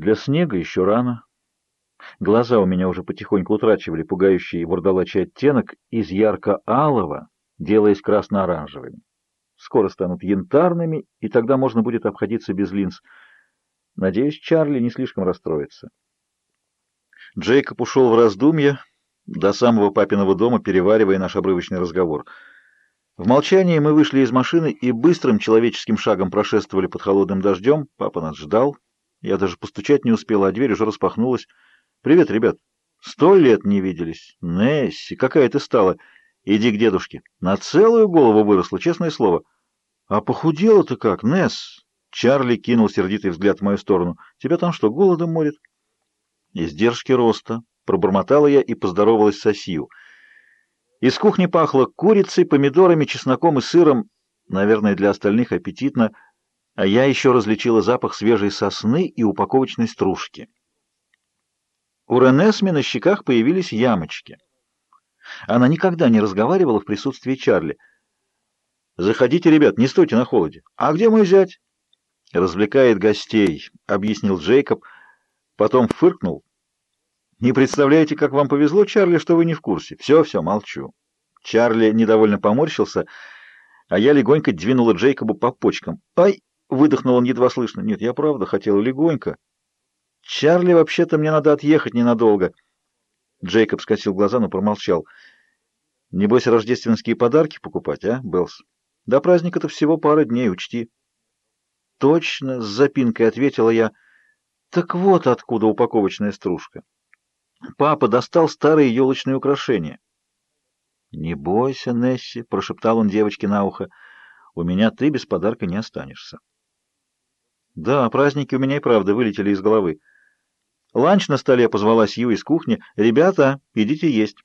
Для снега еще рано. Глаза у меня уже потихоньку утрачивали пугающий вурдалачий оттенок из ярко-алого, делаясь красно-оранжевыми. Скоро станут янтарными, и тогда можно будет обходиться без линз. Надеюсь, Чарли не слишком расстроится. Джейкоб ушел в раздумье до самого папиного дома, переваривая наш обрывочный разговор. В молчании мы вышли из машины и быстрым человеческим шагом прошествовали под холодным дождем. Папа нас ждал. Я даже постучать не успела, а дверь уже распахнулась. «Привет, ребят! Сто лет не виделись! Несси, какая ты стала! Иди к дедушке! На целую голову выросла, честное слово! А похудела ты как, Несс!» Чарли кинул сердитый взгляд в мою сторону. «Тебя там что, голодом морит?» «Издержки роста», — пробормотала я и поздоровалась с Осью. Из кухни пахло курицей, помидорами, чесноком и сыром, наверное, для остальных аппетитно, а я еще различила запах свежей сосны и упаковочной стружки. У Ренесми на щеках появились ямочки. Она никогда не разговаривала в присутствии Чарли. «Заходите, ребят, не стойте на холоде. А где мой зять?» «Развлекает гостей», — объяснил Джейкоб, — Потом фыркнул. «Не представляете, как вам повезло, Чарли, что вы не в курсе. Все-все, молчу». Чарли недовольно поморщился, а я легонько двинула Джейкобу по почкам. «Ай!» — выдохнул он едва слышно. «Нет, я правда хотела легонько». «Чарли, вообще-то мне надо отъехать ненадолго». Джейкоб скосил глаза, но промолчал. «Небось, рождественские подарки покупать, а, Белс? До праздника-то всего пара дней, учти». «Точно!» — с запинкой ответила я — так вот откуда упаковочная стружка. Папа достал старые елочные украшения. «Не бойся, Несси», — прошептал он девочке на ухо, — «у меня ты без подарка не останешься». Да, праздники у меня и правда вылетели из головы. Ланч на столе позвала Сью из кухни. «Ребята, идите есть».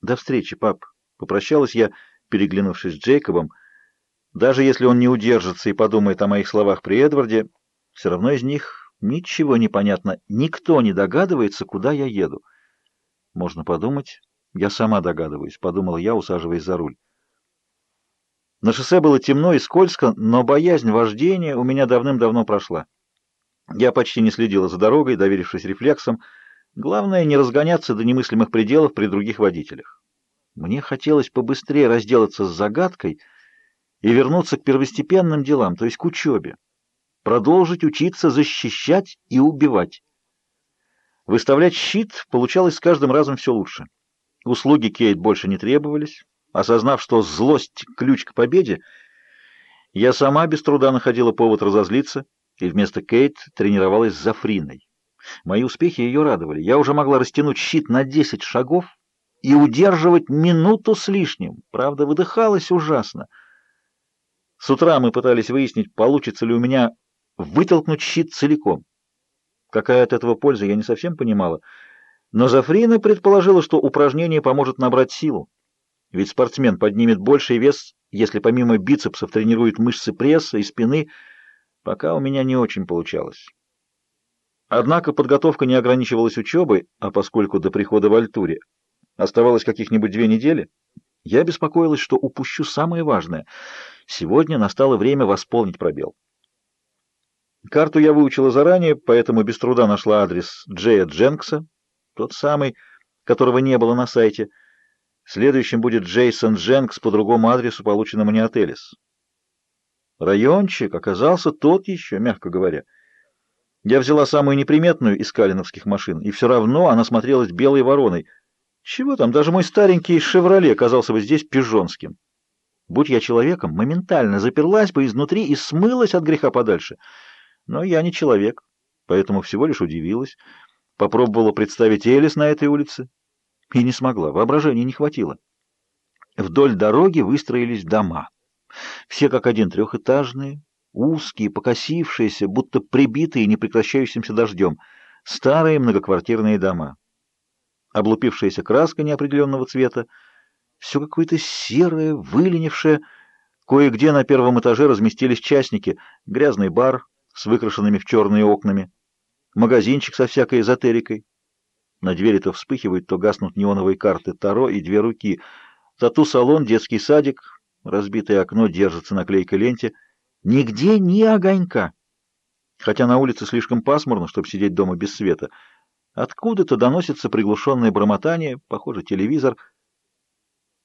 «До встречи, пап», — попрощалась я, переглянувшись с Джейкобом. Даже если он не удержится и подумает о моих словах при Эдварде, все равно из них Ничего не понятно, никто не догадывается, куда я еду. Можно подумать, я сама догадываюсь, подумал я, усаживаясь за руль. На шоссе было темно и скользко, но боязнь вождения у меня давным-давно прошла. Я почти не следила за дорогой, доверившись рефлексам. Главное, не разгоняться до немыслимых пределов при других водителях. Мне хотелось побыстрее разделаться с загадкой и вернуться к первостепенным делам, то есть к учебе продолжить учиться защищать и убивать. Выставлять щит получалось с каждым разом все лучше. Услуги Кейт больше не требовались. Осознав, что злость — ключ к победе, я сама без труда находила повод разозлиться и вместо Кейт тренировалась с Зафриной. Мои успехи ее радовали. Я уже могла растянуть щит на 10 шагов и удерживать минуту с лишним. Правда, выдыхалась ужасно. С утра мы пытались выяснить, получится ли у меня вытолкнуть щит целиком. Какая от этого польза, я не совсем понимала. Но Зафрина предположила, что упражнение поможет набрать силу. Ведь спортсмен поднимет больший вес, если помимо бицепсов тренирует мышцы пресса и спины, пока у меня не очень получалось. Однако подготовка не ограничивалась учебой, а поскольку до прихода в Альтуре оставалось каких-нибудь две недели, я беспокоилась, что упущу самое важное. Сегодня настало время восполнить пробел. Карту я выучила заранее, поэтому без труда нашла адрес Джея Дженкса, тот самый, которого не было на сайте. Следующим будет Джейсон Дженкс по другому адресу, полученному не от Элис. Райончик оказался тот еще, мягко говоря. Я взяла самую неприметную из калиновских машин, и все равно она смотрелась белой вороной. Чего там, даже мой старенький «Шевроле» оказался бы здесь пижонским. Будь я человеком, моментально заперлась бы изнутри и смылась от греха подальше — но я не человек, поэтому всего лишь удивилась. Попробовала представить Элис на этой улице и не смогла, воображения не хватило. Вдоль дороги выстроились дома. Все как один трехэтажные, узкие, покосившиеся, будто прибитые непрекращающимся дождем, старые многоквартирные дома. Облупившаяся краска неопределенного цвета, все какое-то серое, выленившее. Кое-где на первом этаже разместились частники, грязный бар, с выкрашенными в черные окнами, магазинчик со всякой эзотерикой. На двери то вспыхивают, то гаснут неоновые карты Таро и две руки. Тату-салон, детский садик, разбитое окно держится на клейкой ленте. Нигде ни огонька. хотя на улице слишком пасмурно, чтобы сидеть дома без света. Откуда-то доносится приглушенное бормотание, похоже, телевизор.